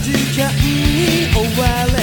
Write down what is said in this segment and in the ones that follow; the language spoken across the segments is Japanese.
時間に追われ。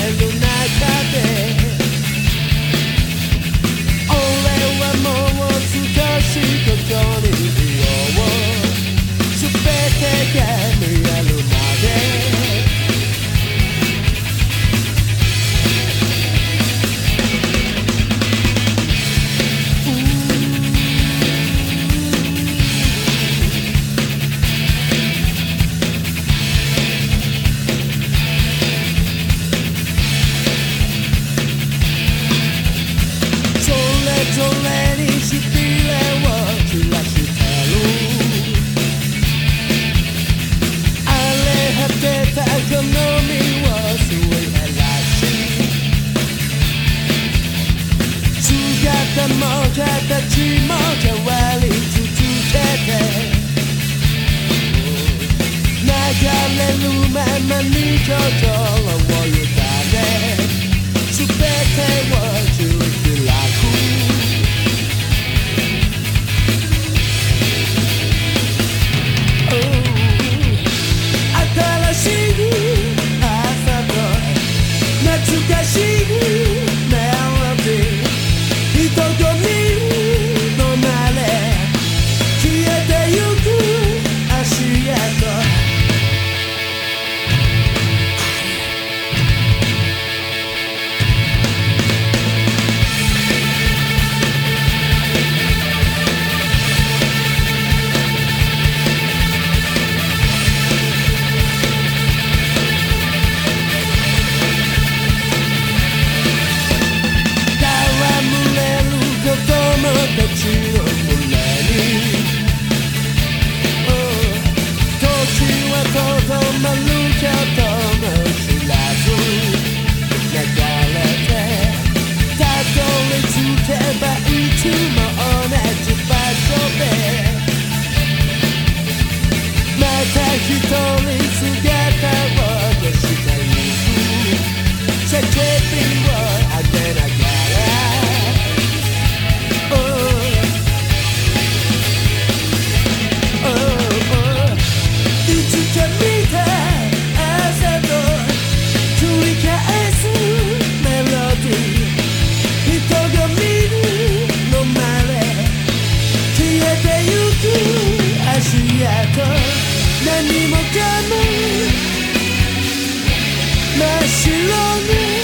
形も変わり続けて流れるままに心を揺ら足跡。何もかも真っ白に。